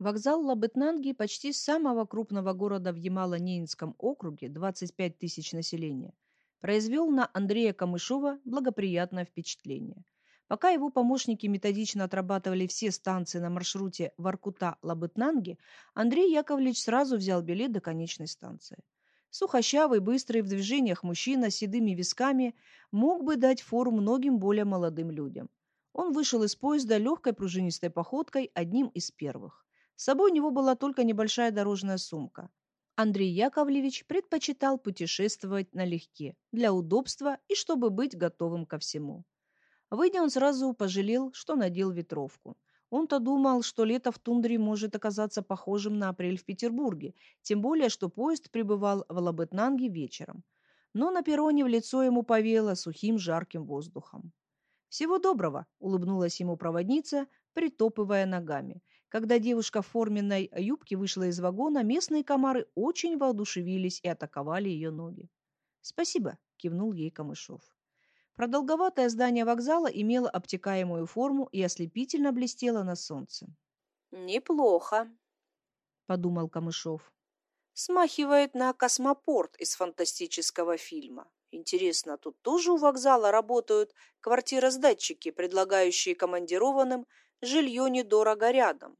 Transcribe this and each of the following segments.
Вокзал Лабытнанги почти самого крупного города в Ямало-Ненецком округе, 25 тысяч населения, произвел на Андрея Камышова благоприятное впечатление. Пока его помощники методично отрабатывали все станции на маршруте Воркута-Лабытнанги, Андрей Яковлевич сразу взял билет до конечной станции. Сухощавый, быстрый в движениях мужчина с седыми висками мог бы дать фору многим более молодым людям. Он вышел из поезда легкой пружинистой походкой, одним из первых. С собой у него была только небольшая дорожная сумка. Андрей Яковлевич предпочитал путешествовать налегке, для удобства и чтобы быть готовым ко всему. Выйдя, он сразу пожалел, что надел ветровку. Он-то думал, что лето в тундре может оказаться похожим на апрель в Петербурге, тем более, что поезд прибывал в Лабытнанге вечером. Но на перроне в лицо ему повеяло сухим жарким воздухом. «Всего доброго!» – улыбнулась ему проводница, притопывая ногами. Когда девушка в форменной юбке вышла из вагона, местные комары очень воодушевились и атаковали ее ноги. «Спасибо!» – кивнул ей Камышов. Продолговатое здание вокзала имело обтекаемую форму и ослепительно блестело на солнце. «Неплохо», — подумал Камышов. «Смахивает на космопорт из фантастического фильма. Интересно, тут тоже у вокзала работают квартиросдатчики, предлагающие командированным жилье недорого рядом.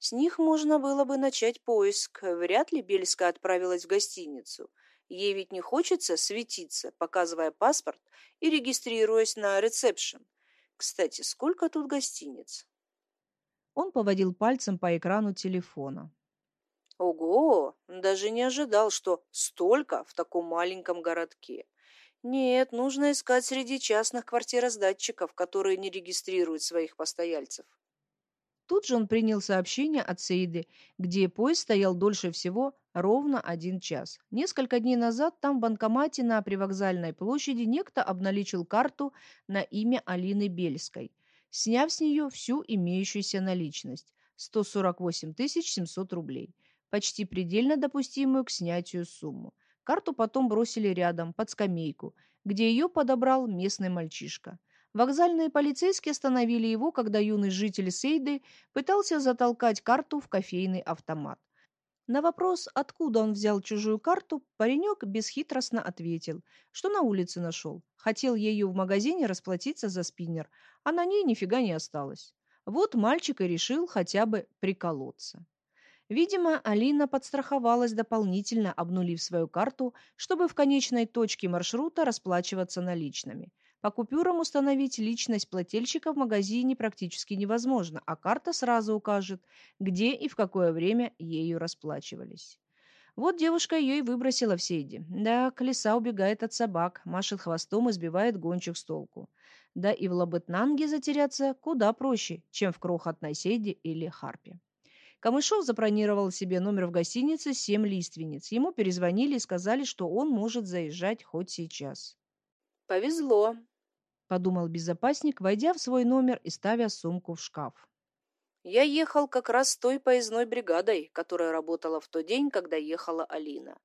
С них можно было бы начать поиск. Вряд ли Бельская отправилась в гостиницу. Ей ведь не хочется светиться, показывая паспорт и регистрируясь на ресепшн. Кстати, сколько тут гостиниц? Он поводил пальцем по экрану телефона. Ого, даже не ожидал, что столько в таком маленьком городке. Нет, нужно искать среди частных квартиросдатчиков, которые не регистрируют своих постояльцев. Тут же он принял сообщение от Саиды, где поезд стоял дольше всего ровно один час. Несколько дней назад там в банкомате на привокзальной площади некто обналичил карту на имя Алины Бельской, сняв с нее всю имеющуюся наличность – 148 700 рублей, почти предельно допустимую к снятию сумму. Карту потом бросили рядом, под скамейку, где ее подобрал местный мальчишка. Вокзальные полицейские остановили его, когда юный житель Сейды пытался затолкать карту в кофейный автомат. На вопрос, откуда он взял чужую карту, паренек бесхитростно ответил, что на улице нашел. Хотел ею в магазине расплатиться за спиннер, а на ней нифига не осталось. Вот мальчик и решил хотя бы приколоться. Видимо, Алина подстраховалась дополнительно, обнулив свою карту, чтобы в конечной точке маршрута расплачиваться наличными. По купюрам установить личность плательщика в магазине практически невозможно, а карта сразу укажет, где и в какое время ею расплачивались. Вот девушка ее и выбросила в сейде. Да, колеса убегает от собак, машет хвостом и сбивает гончих с толку. Да и в Лабытнанге затеряться куда проще, чем в крохотной сейде или харпе. Камышов забронировал себе номер в гостинице «Семь лиственниц». Ему перезвонили и сказали, что он может заезжать хоть сейчас. «Повезло», подумал безопасник, войдя в свой номер и ставя сумку в шкаф. Я ехал как раз с той поездной бригадой, которая работала в тот день, когда ехала Алина.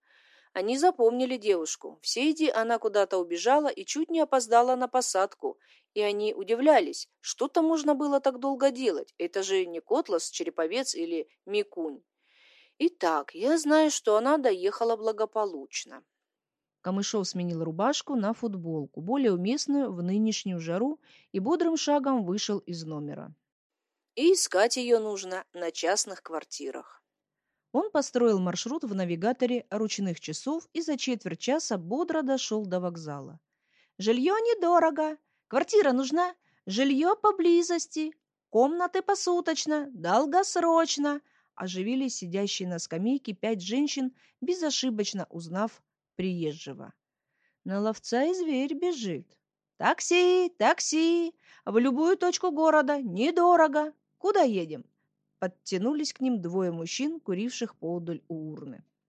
Они запомнили девушку. В Сейде она куда-то убежала и чуть не опоздала на посадку. И они удивлялись, что-то можно было так долго делать. Это же не Котлас, Череповец или Микунь. Итак, я знаю, что она доехала благополучно. Камышов сменил рубашку на футболку, более уместную в нынешнюю жару, и бодрым шагом вышел из номера. И искать ее нужно на частных квартирах. Он построил маршрут в навигаторе ручных часов и за четверть часа бодро дошел до вокзала. «Жилье недорого. Квартира нужна. Жилье поблизости. Комнаты посуточно. Долгосрочно». Оживились сидящие на скамейке пять женщин, безошибочно узнав приезжего. На ловца и зверь бежит. «Такси! Такси! В любую точку города! Недорого! Куда едем?» Подтянулись к ним двое мужчин, куривших поодаль у урны.